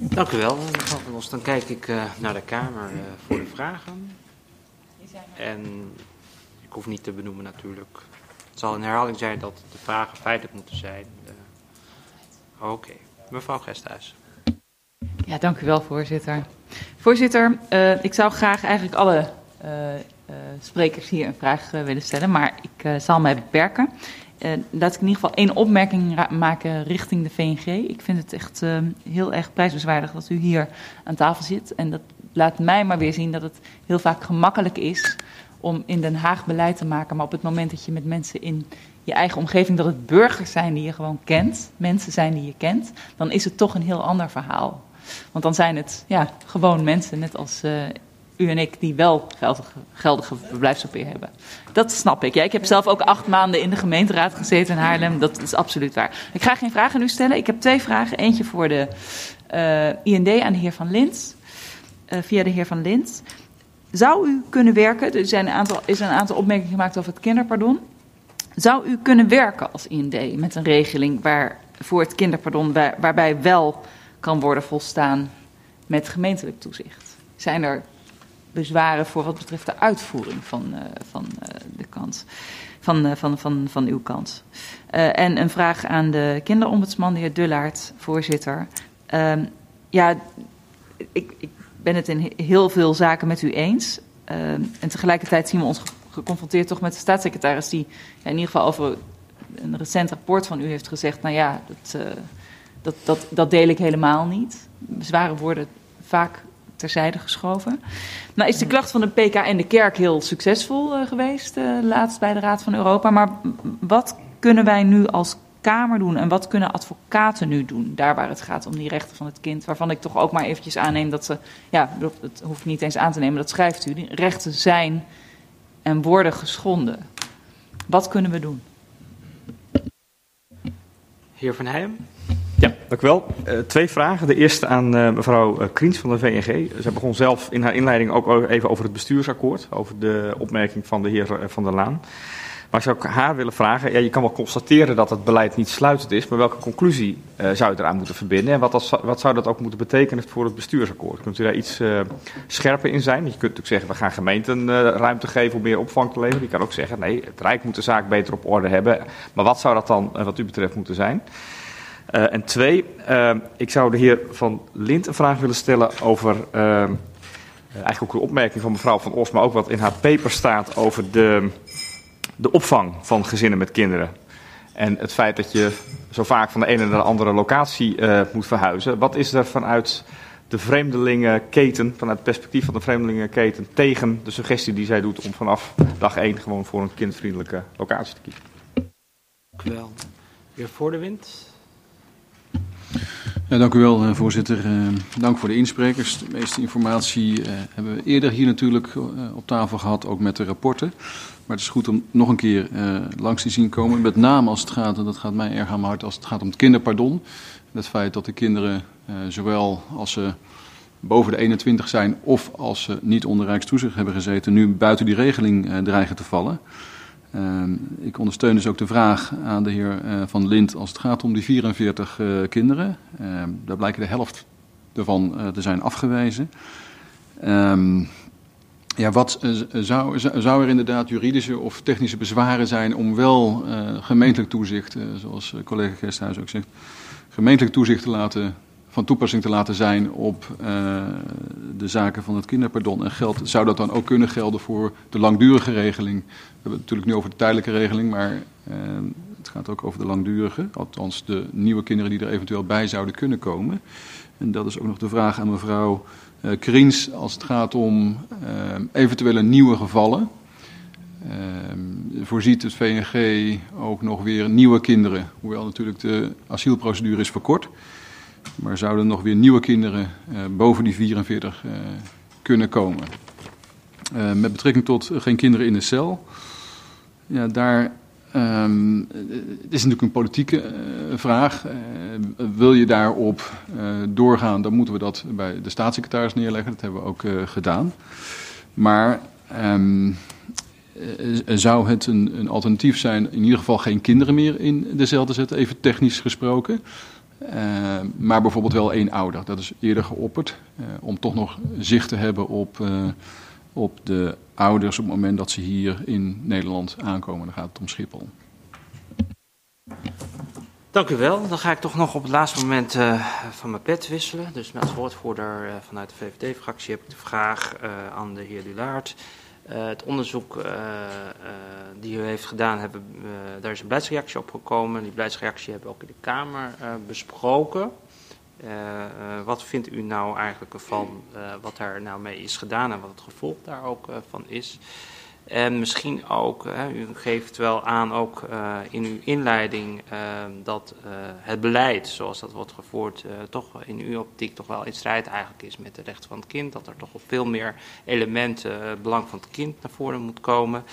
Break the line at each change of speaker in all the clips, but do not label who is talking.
Dank u wel, mevrouw. Dan kijk ik uh, naar de Kamer uh, voor de vragen. En ik hoef niet te benoemen natuurlijk. Het zal een herhaling zijn dat de vragen feitelijk moeten zijn. Uh, Oké, okay. mevrouw Gesthuis.
Ja, dank u wel, voorzitter. Voorzitter, ik zou graag eigenlijk alle sprekers hier een vraag willen stellen, maar ik zal mij beperken. Uh, laat ik in ieder geval één opmerking maken richting de VNG. Ik vind het echt uh, heel erg prijsbezwaardig dat u hier aan tafel zit. En dat laat mij maar weer zien dat het heel vaak gemakkelijk is om in Den Haag beleid te maken. Maar op het moment dat je met mensen in je eigen omgeving, dat het burgers zijn die je gewoon kent, mensen zijn die je kent, dan is het toch een heel ander verhaal. Want dan zijn het ja, gewoon mensen, net als uh, u en ik, die wel geldige, geldige verblijfspapier hebben. Dat snap ik. Ja, ik heb zelf ook acht maanden in de gemeenteraad gezeten in Haarlem. Dat is absoluut waar. Ik ga geen vragen nu stellen. Ik heb twee vragen. Eentje voor de uh, IND aan de heer Van Lint. Uh, via de heer Van Lint. Zou u kunnen werken, er zijn een aantal, is een aantal opmerkingen gemaakt over het kinderpardon. Zou u kunnen werken als IND met een regeling waar, voor het kinderpardon waar, waarbij wel kan worden volstaan met gemeentelijk toezicht? Zijn er bezwaren voor wat betreft de uitvoering van, uh, van uh, de kant. Van, uh, van, van, van uw kant. en een vraag aan de kinderombudsman, de heer Dullaert, voorzitter. Ehm, ja, ik, ik, ben het in heel veel zaken met u eens. Ehm, en tegelijkertijd zien we ons geconfronteerd toch met de staatssecretaris, die in ieder geval over een recent rapport van u heeft gezegd: Nou ja, dat, dat, dat, dat deel ik helemaal niet. Zware woorden vaak terzijde geschoven. Nou is de klacht van de PK en de kerk heel succesvol uh, geweest, uh, laatst bij de Raad van Europa. Maar wat kunnen wij nu als Kamer doen en wat kunnen advocaten nu doen? Daar waar het gaat om die rechten van het kind. Waarvan ik toch ook maar eventjes aanneem dat ze, ja, dat hoef ik niet eens aan te nemen, dat schrijft u. Die rechten zijn en worden geschonden. Wat kunnen we doen?
Heer Van Heijem.
Ja, dank u wel. Uh, twee vragen. De eerste aan uh, mevrouw Kriens van de VNG. Zij begon zelf in haar inleiding ook even over het bestuursakkoord, over de opmerking van de heer Van der Laan. Maar ik zou haar willen vragen, ja, je kan wel constateren dat het beleid niet sluitend is, maar welke conclusie zou je eraan moeten verbinden en wat, als, wat zou dat ook moeten betekenen voor het bestuursakkoord? Kunt u daar iets scherper in zijn? Je kunt natuurlijk zeggen, we gaan gemeenten ruimte geven om meer opvang te leveren. Je kan ook zeggen, nee, het Rijk moet de zaak beter op orde hebben. Maar wat zou dat dan wat u betreft moeten zijn? Uh, en twee, uh, ik zou de heer Van Lint een vraag willen stellen over, uh, eigenlijk ook een opmerking van mevrouw Van Os, maar ook wat in haar paper staat over de, de opvang van gezinnen met kinderen. En het feit dat je zo vaak van de ene naar de andere locatie moet verhuizen. Wat is er vanuit de vreemdelingenketen, vanuit het perspectief van de vreemdelingenketen, tegen de suggestie die zij doet om vanaf dag één gewoon voor een kindvriendelijke locatie te kiezen?
Dank u wel. Weer voor de wind.
Ja, dank u wel, voorzitter. Uh, dank voor de insprekers. De meeste informatie uh, hebben we eerder hier natuurlijk op tafel gehad, ook met de rapporten. Maar het is goed om nog een keer langs te zien komen. Met name als het gaat, en dat gaat mij erg aan mijn hart, als het gaat om het kinderpardon. Het feit dat de kinderen, zowel als ze boven de 21 zijn of als ze niet onder Rijkstoezicht hebben gezeten, nu buiten die regeling dreigen te vallen. Uh, ik ondersteun dus ook de vraag aan de heer uh, Van Lint als het gaat om die 44 uh, kinderen. Ehm, daar blijken de helft ervan eh, te zijn afgewezen. Um, ja, wat zou, zou er inderdaad juridische of technische bezwaren zijn om wel gemeentelijk toezicht, zoals collega Gesthuis ook zegt, gemeentelijk toezicht te laten van toepassing te laten zijn op de zaken van het kinderpardon. En geld, zou dat dan ook kunnen gelden voor de langdurige regeling? Hebben het natuurlijk nu over de tijdelijke regeling, maar uh, het gaat ook over de langdurige. Althans, de nieuwe kinderen die er eventueel bij zouden kunnen komen. En dat is ook nog de vraag aan mevrouw uh, Kriens als het gaat om eventuele nieuwe gevallen. voorziet het VNG ook nog weer nieuwe kinderen, hoewel natuurlijk de asielprocedure is verkort. Maar zouden nog weer nieuwe kinderen boven die 44 uh, kunnen komen? Met betrekking tot geen kinderen in de cel. Ja, daar um, het is natuurlijk een politieke vraag. wil je daarop doorgaan, dan moeten we dat bij de staatssecretaris neerleggen. Dat hebben we ook gedaan. Maar um, zou het een, een, alternatief zijn, in ieder geval geen kinderen meer in de cel te zetten, even technisch gesproken? Maar bijvoorbeeld wel één ouder. Dat is eerder geopperd. Om toch nog zicht te hebben op, op de ouders op het moment dat ze hier in Nederland aankomen. Dan gaat het om Schiphol.
Dank u wel. Dan ga ik toch nog op het laatste moment uh, van mijn pet wisselen. Dus met woordvoerder uh, vanuit de VVD-fractie heb ik de vraag uh, aan de heer Dulaert. het onderzoek die u heeft gedaan, hebben, daar is een beleidsreactie op gekomen. Die beleidsreactie hebben we ook in de Kamer besproken. Wat vindt u nou eigenlijk ervan wat daar nou mee is gedaan en wat het gevolg daar ook van is? En misschien ook, u geeft wel aan ook in uw inleiding uh, dat het beleid zoals dat wordt gevoerd toch in uw optiek toch wel in strijd eigenlijk is met de rechten van het kind. Dat er toch op veel meer elementen het belang van het kind naar voren moet komen.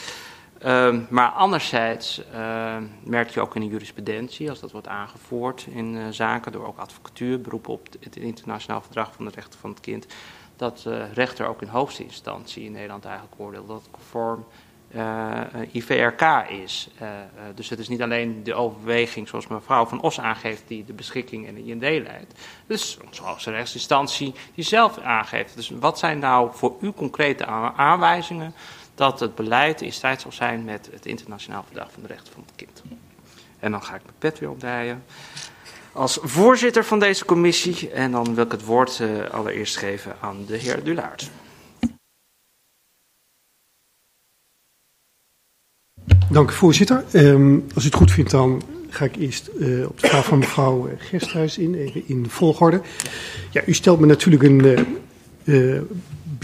Ehm, maar anderzijds merk je ook in de jurisprudentie, als dat wordt aangevoerd in zaken door ook advocatuur, beroep op het internationaal verdrag van de rechten van het kind, dat de rechter ook in hoogste instantie in Nederland eigenlijk oordeelt dat conform uh, IVRK is. Uh, dus het is niet alleen de overweging zoals mevrouw van Os aangeeft die de beschikking en de IND leidt. Dus zoals de rechtsinstantie die zelf aangeeft. Dus wat zijn nou voor u concrete aanwijzingen dat het beleid in strijd zal zijn met het internationaal verdrag van de rechten van het kind? En dan ga ik mijn pet weer opdraaien als voorzitter van deze commissie. En dan wil ik het woord uh, allereerst geven aan de heer Dulaert.
Dank u, voorzitter. Um, als u het goed vindt, dan ga ik eerst uh, op de vraag van mevrouw Gersthuis in, even in de volgorde. Ja, u stelt me natuurlijk een uh,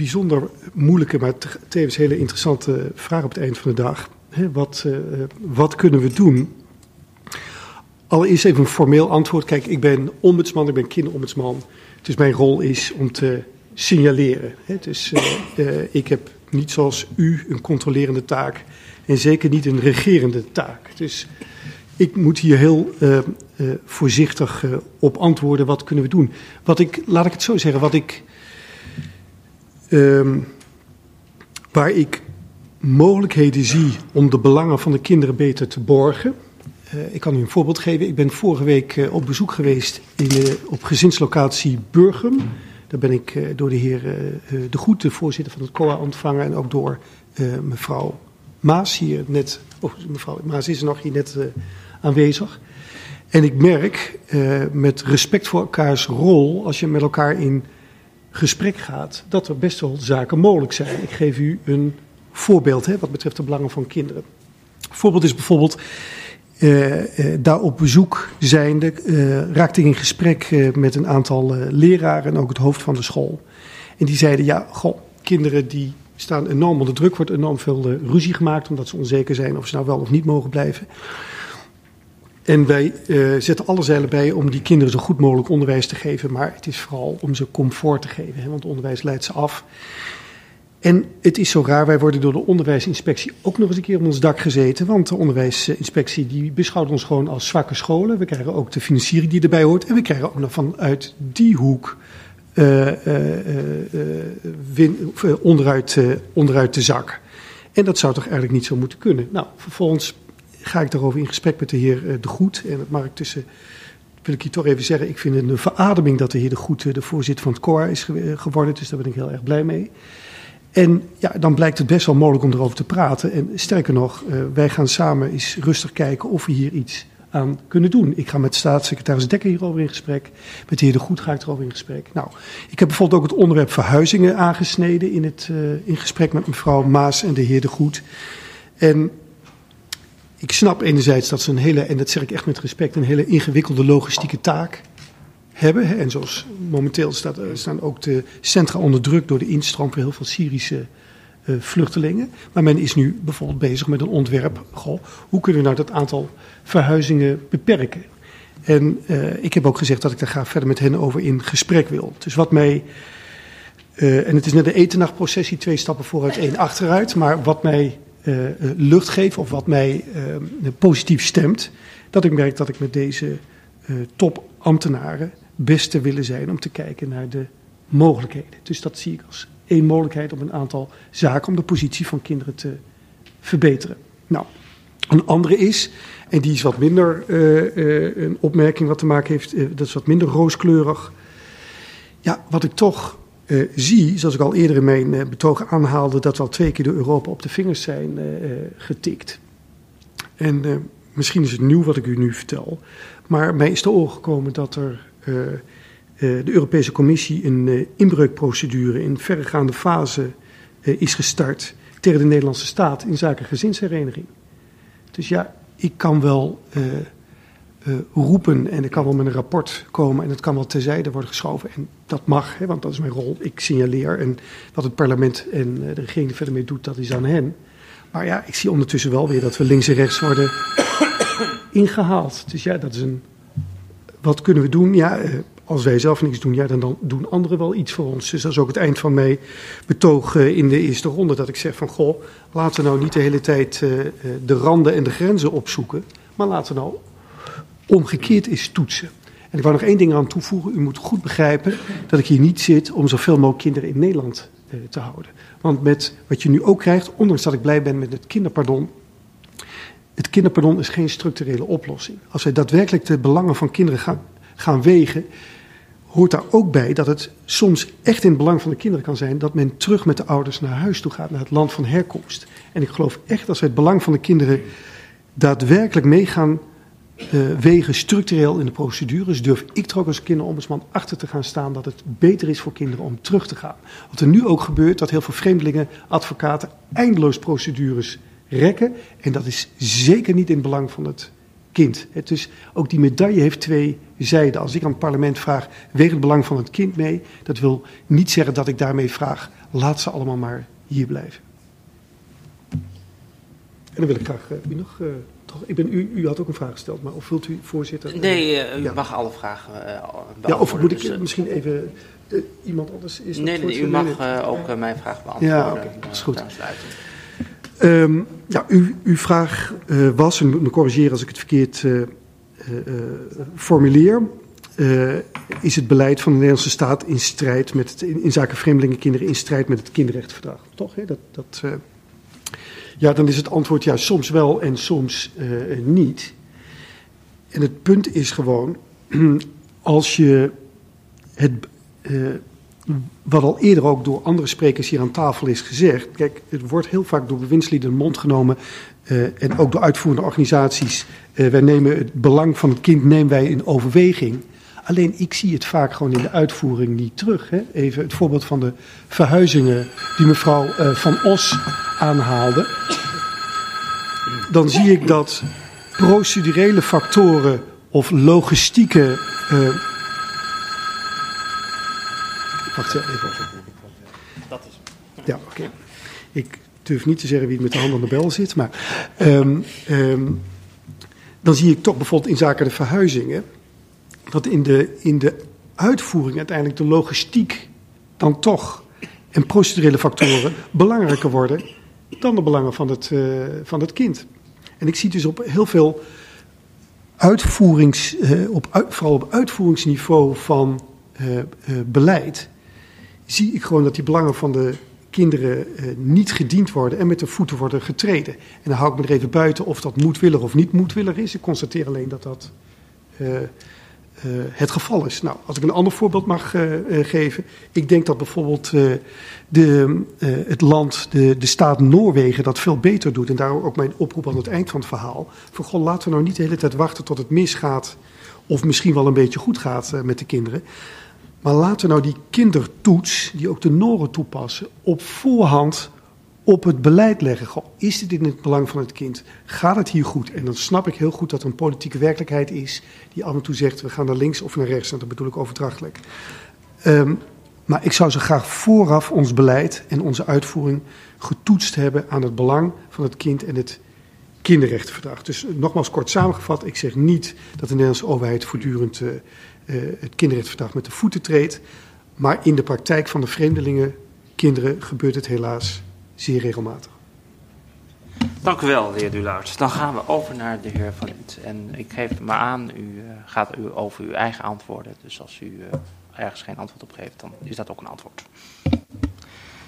bijzonder moeilijke, maar tevens hele interessante vraag op het eind van de dag. Wat, wat kunnen we doen Allereerst even een formeel antwoord. Kijk, ik ben ombudsman, ik ben kinderombudsman. Dus mijn rol is om te signaleren. Dus uh, uh, ik heb niet zoals u een controlerende taak en zeker niet een regerende taak. Dus ik moet hier heel voorzichtig op antwoorden. Wat kunnen we doen? Wat ik, laat ik het zo zeggen, wat ik, ehm, waar ik mogelijkheden zie om de belangen van de kinderen beter te borgen uh, ik kan u een voorbeeld geven. Ik ben vorige week uh, op bezoek geweest in, uh, op gezinslocatie Burgum. Daar ben ik door de heer De Goed, de voorzitter van het COA, ontvangen. En ook door mevrouw Maas hier net. Oh, mevrouw Maas is er nog hier net aanwezig. En ik merk met respect voor elkaars rol, als je met elkaar in gesprek gaat, dat er best wel zaken mogelijk zijn. Ik geef u een voorbeeld hè, wat betreft de belangen van kinderen. Een voorbeeld is bijvoorbeeld uh, uh, daar op bezoek zijnde uh, raakte ik in gesprek met een aantal leraren en ook het hoofd van de school. En die zeiden, ja, goh, kinderen die staan enorm onder druk, wordt enorm veel ruzie gemaakt omdat ze onzeker zijn of ze nou wel of niet mogen blijven. En wij zetten alle zeilen bij om die kinderen zo goed mogelijk onderwijs te geven, maar het is vooral om ze comfort te geven, hè, want onderwijs leidt ze af. En het is zo raar, wij worden door de onderwijsinspectie ook nog eens een keer op ons dak gezeten. Want de onderwijsinspectie die beschouwt ons gewoon als zwakke scholen. We krijgen ook de financiering die erbij hoort. En we krijgen ook nog vanuit die hoek uh, uh, win, onderuit, onderuit de zak. En dat zou toch eigenlijk niet zo moeten kunnen. Nou, vervolgens ga ik daarover in gesprek met de heer De Goed. En dat mag ik tussen wil ik hier toch even zeggen, ik vind het een verademing dat de heer De Goed de voorzitter van het COA is geworden. Dus daar ben ik heel erg blij mee. En ja, dan blijkt het best wel mogelijk om erover te praten. En sterker nog, wij gaan samen eens rustig kijken of we hier iets aan kunnen doen. Ik ga met staatssecretaris Dekker hierover in gesprek. Met de heer De Goed ga ik erover in gesprek. Nou, ik heb bijvoorbeeld ook het onderwerp verhuizingen aangesneden in, het, in gesprek met mevrouw Maas en de heer De Goed. En ik snap enerzijds dat ze een hele, en dat zeg ik echt met respect, een hele ingewikkelde logistieke taak hebben. En zoals momenteel staat, eh, staan ook de centra onder druk door de instroom van heel veel Syrische uh, vluchtelingen. Maar men is nu bijvoorbeeld bezig met een ontwerp. Goh, hoe kunnen we nou dat aantal verhuizingen beperken? En uh, ik heb ook gezegd dat ik daar graag verder met hen over in gesprek wil. Dus wat mij. En het is net de etenachtprocessie, twee stappen vooruit, één achteruit. Maar wat mij lucht geeft of wat mij positief stemt, dat ik merk dat ik met deze topambtenaren beste willen zijn om te kijken naar de mogelijkheden. Dus dat zie ik als één mogelijkheid om een aantal zaken om de positie van kinderen te verbeteren. Nou, Een andere is, en die is wat minder een opmerking wat te maken heeft, dat is wat minder rooskleurig. Ja, wat ik toch zie, zoals ik al eerder in mijn betoog aanhaalde, dat we al twee keer door Europa op de vingers zijn getikt. En misschien is het nieuw wat ik u nu vertel, maar mij is te oren gekomen dat er de Europese Commissie een inbreukprocedure in verregaande fase is gestart tegen de Nederlandse staat in zaken gezinshereniging. Dus ja, ik kan wel uh, roepen en ik kan wel met een rapport komen en het kan wel terzijde worden geschoven. En dat mag, hè, want dat is mijn rol. Ik signaleer en wat het parlement en uh, de regering er verder mee doet, dat is aan hen. Maar ja, ik zie ondertussen wel weer dat we links en rechts worden ingehaald. Dus ja, dat is een. Wat kunnen we doen? Ja, als wij zelf niks doen, ja, dan, dan, doen anderen wel iets voor ons. Dus dat is ook het eind van mijn betoog in de eerste ronde. Dat ik zeg van, goh, laten we nou niet de hele tijd de randen en de grenzen opzoeken. Maar laten we nou omgekeerd eens toetsen. En ik wou nog één ding aan toevoegen. U moet goed begrijpen dat ik hier niet zit om zoveel mogelijk kinderen in Nederland uh, te houden. Want met wat je nu ook krijgt, ondanks dat ik blij ben met het kinderpardon... Het kinderpardon is geen structurele oplossing. Als wij daadwerkelijk de belangen van kinderen gaan, gaan wegen, hoort daar ook bij dat het soms echt in het belang van de kinderen kan zijn dat men terug met de ouders naar huis toe gaat, naar het land van herkomst. En ik geloof echt als wij het belang van de kinderen daadwerkelijk meegaan uh, wegen structureel in de procedures, durf ik er ook als kinderombudsman achter te gaan staan dat het beter is voor kinderen om terug te gaan. Wat er nu ook gebeurt, dat heel veel vreemdelingen, advocaten eindeloos procedures rekken. En dat is zeker niet in het belang van het kind. Dus ook die medaille heeft twee zijden. Als ik aan het parlement vraag, weeg het belang van het kind mee. Dat wil niet zeggen dat ik daarmee vraag, laat ze allemaal maar hier blijven. En dan wil ik graag uh, u nog... Toch, ik ben, u, u had ook een vraag gesteld, maar of wilt u, voorzitter...
Nee, uh, u ja. mag alle vragen
Ja, of moet ik dus, misschien even... iemand anders is
Nee, nee u mag ook mijn vraag beantwoorden.
Ja, oké, okay, dat is goed. Um, ja, u, uw vraag was, en moet me corrigeren als ik het verkeerd uh, formuleer. is het beleid van de Nederlandse staat in strijd met het, in, in zaken vreemdelingenkinderen in strijd met het kinderrechtenverdrag? Toch? Hè? Dat, dat, ja, dan is het antwoord ja, soms wel en soms niet. En het punt is gewoon, als je het wat al eerder ook door andere sprekers hier aan tafel is gezegd. Kijk, het wordt heel vaak door bewindslieden in de mond genomen. Uh, en ook door uitvoerende organisaties. Wij nemen het belang van het kind nemen wij in overweging. Alleen ik zie het vaak gewoon in de uitvoering niet terug. Hè? Even het voorbeeld van de verhuizingen die mevrouw uh, Van Os aanhaalde. Dan zie ik dat procedurele factoren of logistieke Wacht even. Dat is Ja, oké. Okay. Ik durf niet te zeggen wie met de hand aan de bel zit, maar um, um, dan zie ik toch bijvoorbeeld in zaken de verhuizingen dat in de, in de uitvoering uiteindelijk de logistiek dan toch en procedurele factoren belangrijker worden dan de belangen van het, uh, van het kind. En ik zie dus op heel veel uitvoerings, uh, op, vooral op uitvoeringsniveau van uh, beleid, zie ik gewoon dat die belangen van de kinderen eh, niet gediend worden en met de voeten worden getreden. En dan hou ik me er even buiten of dat moedwillig of niet moedwillig is. Ik constateer alleen dat dat uh, het geval is. Nou, als ik een ander voorbeeld mag geven. Ik denk dat bijvoorbeeld de, het land, de, de staat Noorwegen dat veel beter doet. En daarom ook mijn oproep aan het eind van het verhaal. Van goh, laten we nou niet de hele tijd wachten tot het misgaat. Of misschien wel een beetje goed gaat met de kinderen. Maar laten we nou die kindertoets, die ook de Noren toepassen, op voorhand op het beleid leggen. Is dit in het belang van het kind? Gaat het hier goed? En dan snap ik heel goed dat er een politieke werkelijkheid is die af en toe zegt we gaan naar links of naar rechts. En dat bedoel ik overdrachtelijk. Um, maar ik zou ze graag vooraf ons beleid en onze uitvoering getoetst hebben aan het belang van het kind en het kinderrechtenverdrag. Dus nogmaals kort samengevat, ik zeg niet dat de Nederlandse overheid voortdurend uh, uh, het kinderrechtenverdrag met de voeten treedt. Maar in de praktijk van de vreemdelingen, kinderen, gebeurt het helaas zeer regelmatig.
Dank u wel, de heer Dulaert. Dan gaan we over naar de heer Van Lint. En ik geef maar aan, u uh, gaat u over uw eigen antwoorden. Dus als u uh, ergens geen antwoord op geeft, dan is dat ook een antwoord.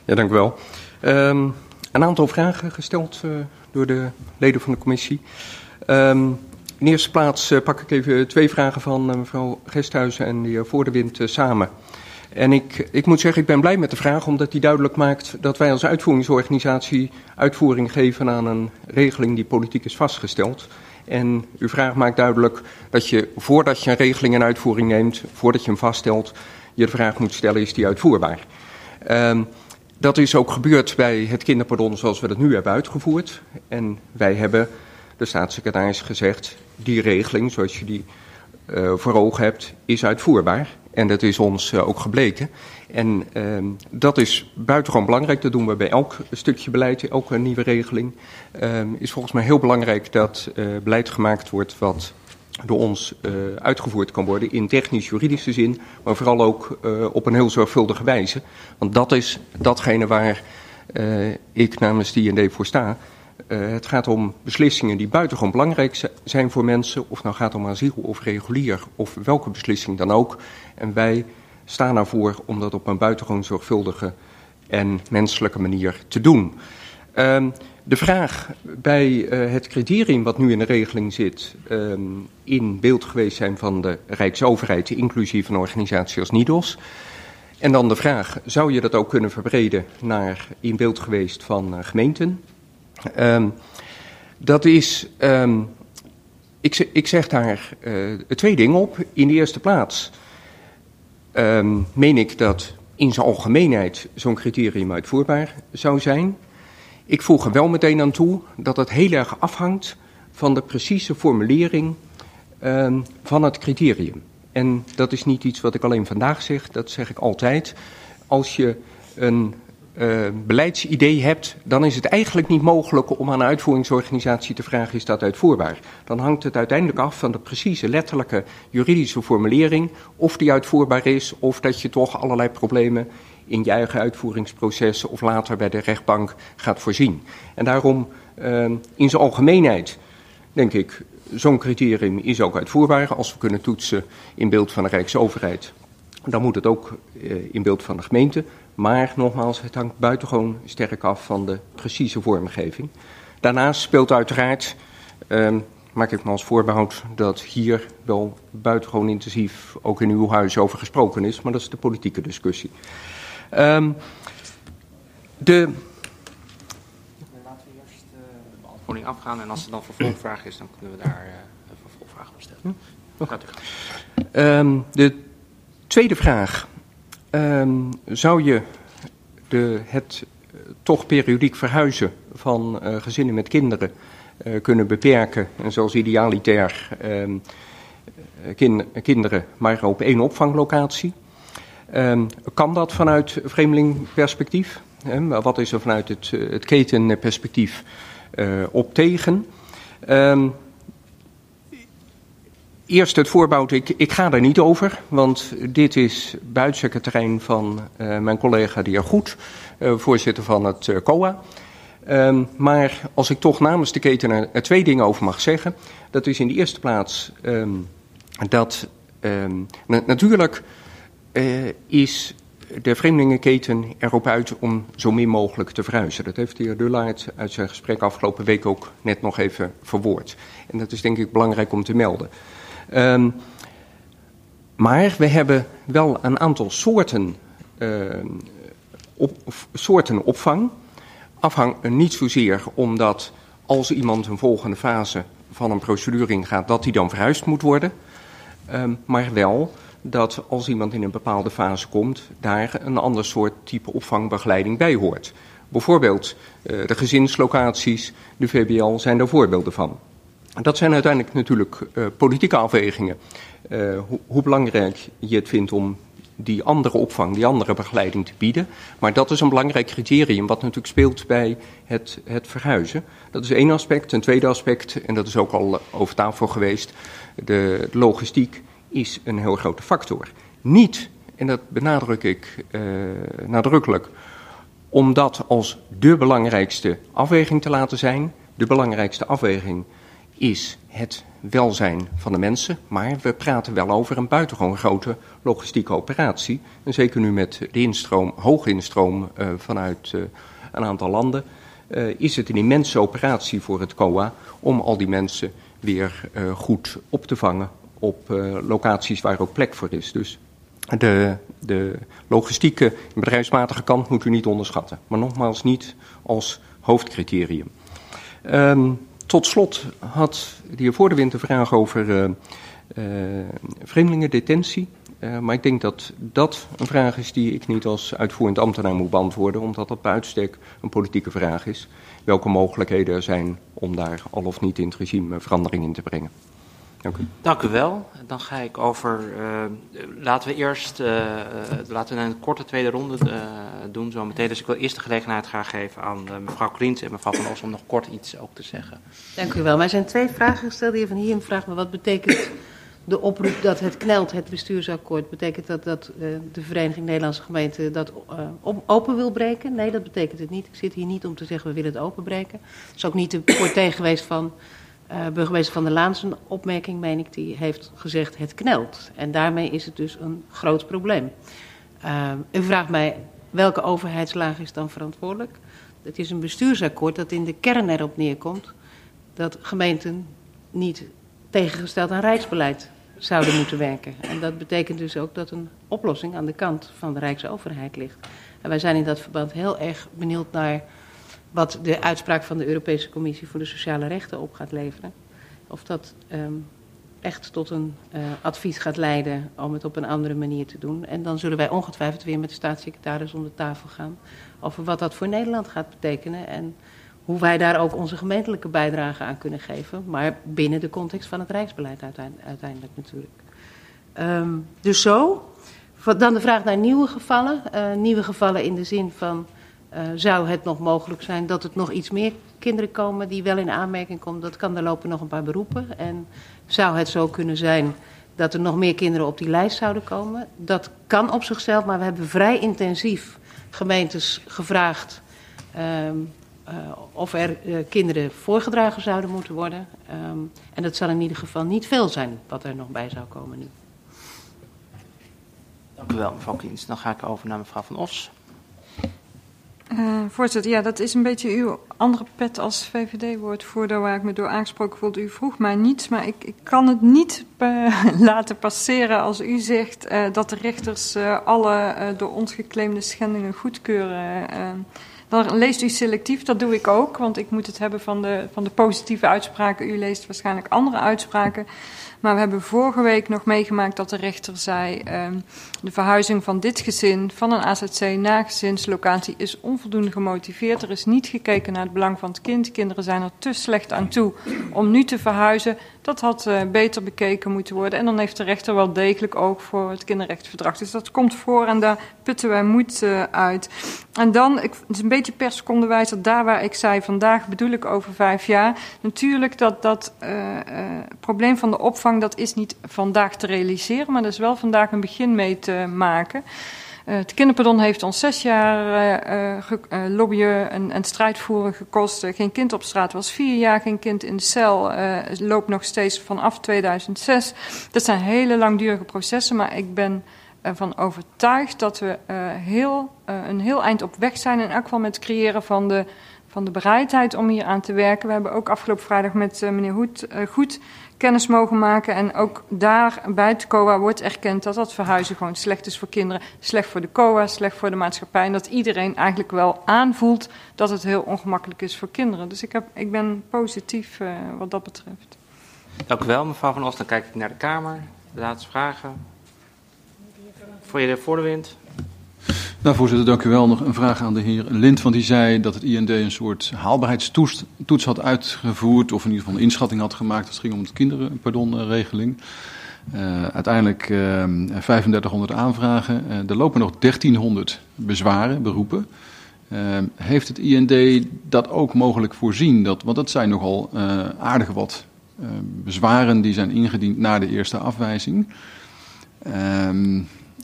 Ja, dank u wel. Um, een aantal vragen gesteld uh, door de leden van de commissie. Um, in eerste plaats uh, pak ik even twee vragen van uh, mevrouw Gesthuizen en de heer Voordewind samen. En ik, ik moet zeggen, ik ben blij met de vraag, omdat die duidelijk maakt dat wij als uitvoeringsorganisatie uitvoering geven aan een regeling die politiek is vastgesteld. En uw vraag maakt duidelijk dat je voordat je een regeling in uitvoering neemt, voordat je hem vaststelt, je de vraag moet stellen: is die uitvoerbaar? Um, dat is ook gebeurd bij het kinderpardon zoals we dat nu hebben uitgevoerd. En wij hebben, de staatssecretaris, gezegd: die regeling zoals je die uh, voor ogen hebt, is uitvoerbaar. En dat is ons uh, ook gebleken. En uh, dat is buitengewoon belangrijk. Dat doen we bij elk stukje beleid, elke nieuwe regeling. Uh, is volgens mij heel belangrijk dat uh, beleid gemaakt wordt wat door ons uh, uitgevoerd kan worden in technisch-juridische zin, maar vooral ook op een heel zorgvuldige wijze. Want dat is datgene waar ik namens D&D voor sta. Het gaat om beslissingen die buitengewoon belangrijk zijn voor mensen, of nou gaat om asiel of regulier of welke beslissing dan ook. En wij staan ervoor om dat op een buitengewoon zorgvuldige en menselijke manier te doen. Um, de vraag bij uh, het criterium wat nu in de regeling zit, um, in beeld geweest zijn van de Rijksoverheid, inclusief een organisatie als NIDOS. En dan de vraag, zou je dat ook kunnen verbreden naar in beeld geweest van uh, gemeenten? Um, dat is, um, ik, ik zeg daar uh, twee dingen op. In de eerste plaats um, meen ik dat in zijn algemeenheid zo'n criterium uitvoerbaar zou zijn. Ik voeg er wel meteen aan toe dat het heel erg afhangt van de precieze formulering van het criterium. En dat is niet iets wat ik alleen vandaag zeg, dat zeg ik altijd. Als je een uh, beleidsidee hebt, dan is het eigenlijk niet mogelijk om aan een uitvoeringsorganisatie te vragen: is dat uitvoerbaar? Dan hangt het uiteindelijk af van de precieze letterlijke juridische formulering, of die uitvoerbaar is, of dat je toch allerlei problemen in je eigen uitvoeringsprocessen of later bij de rechtbank gaat voorzien. En daarom, uh, in zijn algemeenheid, denk ik, zo'n criterium is ook uitvoerbaar. Als we kunnen toetsen in beeld van de Rijksoverheid, dan moet het ook uh, in beeld van de gemeente. Maar nogmaals, het hangt buitengewoon sterk af van de precieze vormgeving. Daarnaast speelt uiteraard, uh, maak ik me als voorbehoud, dat hier wel buitengewoon intensief ook in uw huis over gesproken is. Maar dat is de politieke discussie. Um,
de... Laten we eerst de beantwoording afgaan en als er dan vervolgvraag is, dan kunnen we daar uh, een vervolgvraag op stellen. Gaat u
gaan. Um, de tweede vraag. Um, zou je de, het uh, toch periodiek verhuizen van uh, gezinnen met kinderen uh, kunnen beperken, en zoals idealitair um, kin, kinderen, maar op één opvanglocatie? Um, kan dat vanuit vreemdelingperspectief? Um, wat is er vanuit het, het ketenperspectief op tegen? Um, eerst het voorbouw, ik, ik ga er niet over, want dit is buiten het terrein van uh, mijn collega de heer Goed, uh, voorzitter van het uh, COA. Um, maar als ik toch namens de keten er twee dingen over mag zeggen, dat is in de eerste plaats um, dat na natuurlijk is de vreemdelingenketen erop uit om zo min mogelijk te verhuizen. Dat heeft de heer Dullaert uit zijn gesprek afgelopen week ook net nog even verwoord. En dat is denk ik belangrijk om te melden. Um, maar we hebben wel een aantal soorten, uh, op, soorten opvang. Afhang niet zozeer omdat als iemand een volgende fase van een procedure ingaat, dat die dan verhuisd moet worden. Um, maar wel dat als iemand in een bepaalde fase komt, daar een ander soort type opvangbegeleiding bij hoort. Bijvoorbeeld uh, de gezinslocaties, de VBL zijn daar voorbeelden van. Dat zijn uiteindelijk natuurlijk uh, politieke afwegingen. Ho hoe belangrijk je het vindt om die andere opvang, die andere begeleiding te bieden. Maar dat is een belangrijk criterium wat natuurlijk speelt bij het, het verhuizen. Dat is één aspect. Een tweede aspect, en dat is ook al over tafel geweest, de logistiek is een heel grote factor. Niet, en dat benadruk ik uh, nadrukkelijk, om dat als de belangrijkste afweging te laten zijn. De belangrijkste afweging is het welzijn van de mensen, maar we praten wel over een buitengewoon grote logistieke operatie. En zeker nu met de instroom, hoge instroom uh, vanuit uh, een aantal landen, uh, is het een immense operatie voor het COA om al die mensen weer goed op te vangen op locaties waar ook plek voor is. Dus de, de logistieke bedrijfsmatige kant moet u niet onderschatten. Maar nogmaals niet als hoofdcriterium. Um, tot slot had de heer Voordewind een vraag over uh, uh, vreemdelingendetentie. Uh, maar ik denk dat dat een vraag is die ik niet als uitvoerend ambtenaar moet beantwoorden, omdat dat bij uitstek een politieke vraag is. Welke mogelijkheden er zijn om daar al of niet in het regime verandering in te brengen.
Dank u. Dank u wel. Dan ga ik over. Uh, laten we eerst. Uh, laten we een korte tweede ronde uh, doen zo meteen. Dus ik wil eerst de gelegenheid graag geven aan mevrouw Klint en mevrouw Van Os om nog kort iets ook te zeggen.
Dank u wel. Maar er zijn twee vragen gesteld. De heer Van Hier vraagt me wat betekent de oproep dat het knelt, het bestuursakkoord. Betekent dat dat de Vereniging Nederlandse Gemeenten dat open wil breken? Nee, dat betekent het niet. Ik zit hier niet om te zeggen we willen het openbreken. Dat is ook niet de portée geweest van uh, burgemeester Van der Laan zijn opmerking, meen ik, die heeft gezegd het knelt. En daarmee is het dus een groot probleem. Uh, u vraagt mij welke overheidslaag is dan verantwoordelijk? Het is een bestuursakkoord dat in de kern erop neerkomt dat gemeenten niet tegengesteld aan rijksbeleid zouden moeten werken. En dat betekent dus ook dat een oplossing aan de kant van de Rijksoverheid ligt. En wij zijn in dat verband heel erg benieuwd naar wat de uitspraak van de Europese Commissie voor de Sociale Rechten op gaat leveren. Of dat um, echt tot een uh, advies gaat leiden om het op een andere manier te doen. En dan zullen wij ongetwijfeld weer met de staatssecretaris om de tafel gaan over wat dat voor Nederland gaat betekenen. En hoe wij daar ook onze gemeentelijke bijdrage aan kunnen geven. Maar binnen de context van het Rijksbeleid uiteindelijk natuurlijk. Um, dus zo. Dan de vraag naar nieuwe gevallen. Uh, nieuwe gevallen in de zin van uh, zou het nog mogelijk zijn dat het nog iets meer kinderen komen die wel in aanmerking komen. Dat kan, er lopen nog een paar beroepen. En zou het zo kunnen zijn dat er nog meer kinderen op die lijst zouden komen? Dat kan op zichzelf, maar we hebben vrij intensief gemeentes gevraagd um, uh, of er uh, kinderen voorgedragen zouden moeten worden. Um, en dat zal in ieder geval niet veel zijn wat er nog bij zou komen nu.
Dank u wel, mevrouw Kliens. Dan ga ik over naar mevrouw Van Os.
Uh, voorzitter, ja, dat is een beetje uw andere pet als VVD-woordvoerder waar ik me door aangesproken voelde. U vroeg mij niets, maar ik, ik kan het niet uh, laten passeren als u zegt uh, dat de rechters alle door ons geclaimde schendingen goedkeuren. dan leest u selectief, dat doe ik ook, want ik moet het hebben van de, van de positieve uitspraken. U leest waarschijnlijk andere uitspraken. Maar we hebben vorige week nog meegemaakt dat de rechter zei: uh, de verhuizing van dit gezin van een AZC naar gezinslocatie is onvoldoende gemotiveerd. Er is niet gekeken naar het belang van het kind. Kinderen zijn er te slecht aan toe om nu te verhuizen. Dat had uh, beter bekeken moeten worden. En dan heeft de rechter wel degelijk ook voor het kinderrechtenverdrag. Dus dat komt voor en daar putten wij moed uh, uit. En dan, het is een beetje per seconde wijzer, daar waar ik zei vandaag bedoel ik over vijf jaar. Natuurlijk dat dat uh, probleem van de opvang, dat is niet vandaag te realiseren, maar er is wel vandaag een begin mee te maken. Uh, het kinderpardon heeft ons zes jaar uh, uh, lobbyen en, en strijd voeren gekost. geen kind op straat was vier jaar, geen kind in de cel. loopt nog steeds vanaf 2006. Dat zijn hele langdurige processen, maar ik ben ervan overtuigd dat we heel, een heel eind op weg zijn. In elk geval met het creëren van de, van de bereidheid om hier aan te werken. We hebben ook afgelopen vrijdag met meneer Hoed, Goed kennis mogen maken. En ook daar bij het COA wordt erkend dat dat verhuizen gewoon slecht is voor kinderen. Slecht voor de COA, slecht voor de maatschappij. En dat iedereen eigenlijk wel aanvoelt dat het heel ongemakkelijk is voor kinderen. Dus ik, heb, ik ben positief uh, wat dat betreft.
Dank u wel, mevrouw Van Os. Dan kijk ik naar de Kamer. De laatste vragen. Voor je de wind.
Nou, voorzitter, dank u wel. Nog een vraag aan de heer Lind, want die zei dat het IND een soort haalbaarheidstoets had uitgevoerd, of in ieder geval een inschatting had gemaakt. Het ging om de kinderpardonregeling. Uh, uiteindelijk uh, 3500 aanvragen. Uh, er lopen nog 1300 bezwaren, beroepen. Heeft het IND dat ook mogelijk voorzien? Dat, want dat zijn nogal aardig wat bezwaren die zijn ingediend na de eerste afwijzing. Ehm,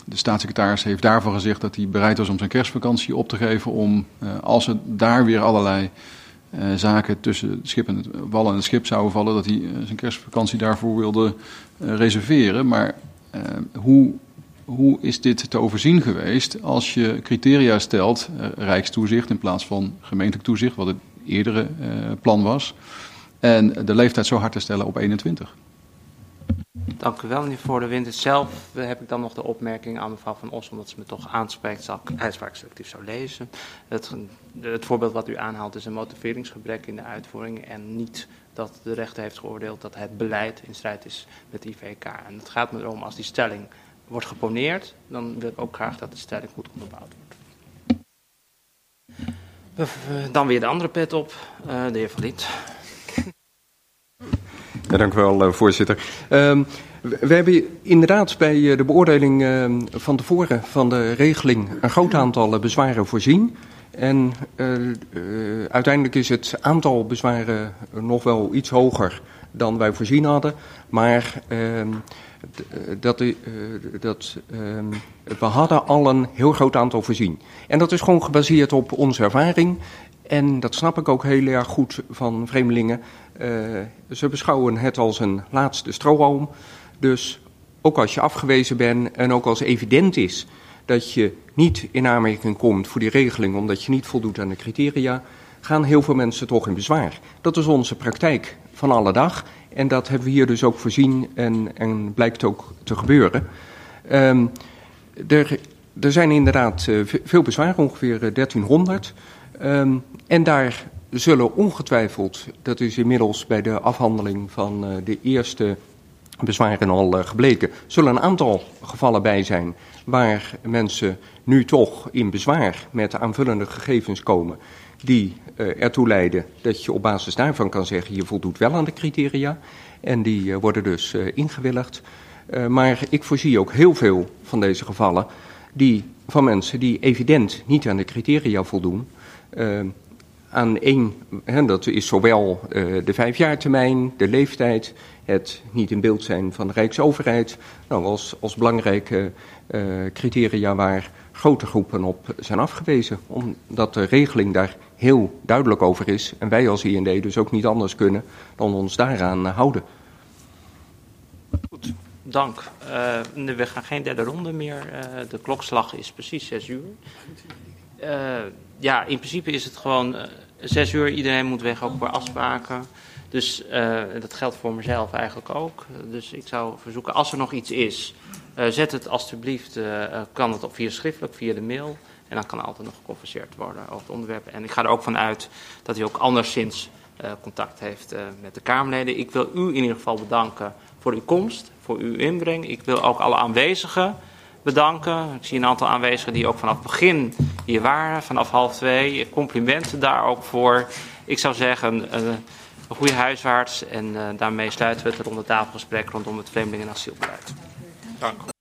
de staatssecretaris heeft daarvan gezegd dat hij bereid was om zijn kerstvakantie op te geven. Om, uh, als er daar weer allerlei uh, zaken tussen het schip en het wal en het schip zouden vallen, dat hij uh, zijn kerstvakantie daarvoor wilde reserveren. Maar hoe, hoe is dit te overzien geweest als je criteria stelt, rijkstoezicht in plaats van gemeentelijk toezicht, wat het eerdere plan was. En de leeftijd zo hard te stellen op 21.
Dank u wel, meneer Voor de Wind. Zelf heb ik dan nog de opmerking aan mevrouw Van Os, omdat ze me toch aanspreekt, zal ik uitspraak selectief zou lezen. Het, het voorbeeld wat u aanhaalt is een motiveringsgebrek in de uitvoering en niet dat de rechter heeft geoordeeld dat het beleid in strijd is met de IVK. En het gaat me erom, als die stelling wordt geponeerd, dan wil ik ook graag dat de stelling goed onderbouwd wordt. Dan weer de andere pet op, uh, de heer Van Liet.
Ja, dank u wel, uh, voorzitter. Uh, we hebben inderdaad bij de beoordeling uh, van tevoren van de regeling een groot aantal bezwaren voorzien. En uiteindelijk is het aantal bezwaren nog wel iets hoger dan wij voorzien hadden. Maar ehm, dat, dat, ehm, we hadden al een heel groot aantal voorzien. En dat is gewoon gebaseerd op onze ervaring. En dat snap ik ook heel erg goed van vreemdelingen. Ze beschouwen het als een laatste strohalm. Dus ook als je afgewezen bent en ook als evident is dat je niet in aanmerking komt voor die regeling omdat je niet voldoet aan de criteria, gaan heel veel mensen toch in bezwaar. Dat is onze praktijk van alle dag en dat hebben we hier dus ook voorzien en, en blijkt ook te gebeuren. Um, er, er zijn inderdaad uh, veel bezwaren, ongeveer 1300. Um, en daar zullen ongetwijfeld, dat is inmiddels bij de afhandeling van uh, de eerste bezwaren al uh, gebleken, zullen een aantal gevallen bij zijn waar mensen nu toch in bezwaar met aanvullende gegevens komen die uh, ertoe leiden dat je op basis daarvan kan zeggen je voldoet wel aan de criteria en die uh, worden dus ingewilligd. maar ik voorzie ook heel veel van deze gevallen die, van mensen die evident niet aan de criteria voldoen aan één, hè, dat is zowel de vijfjaartermijn, de leeftijd, het niet in beeld zijn van de Rijksoverheid, nou, als, als belangrijke uh, criteria waar grote groepen op zijn afgewezen. Omdat de regeling daar heel duidelijk over is en wij als IND dus ook niet anders kunnen dan ons daaraan houden.
Goed, dank. Uh, we gaan geen derde ronde meer. de klokslag is precies zes uur. ja, in principe is het gewoon zes uur, iedereen moet weg, ook voor afspraken. Dus uh, dat geldt voor mezelf eigenlijk ook. Dus ik zou verzoeken, als er nog iets is, uh, zet het alstublieft, uh, kan het op via schriftelijk, via de mail. En dan kan altijd nog geconverseerd worden over het onderwerp. En ik ga er ook van uit dat u ook anderszins contact heeft met de Kamerleden. Ik wil u in ieder geval bedanken voor uw komst, voor uw inbreng. Ik wil ook alle aanwezigen bedanken. Ik zie een aantal aanwezigen die ook vanaf het begin hier waren, vanaf half twee. Complimenten daar ook voor. Ik zou zeggen, een, goede huiswaarts. En uh, daarmee sluiten we het ronde tafelgesprek rondom het vreemdeling- en asielbeleid. Dank.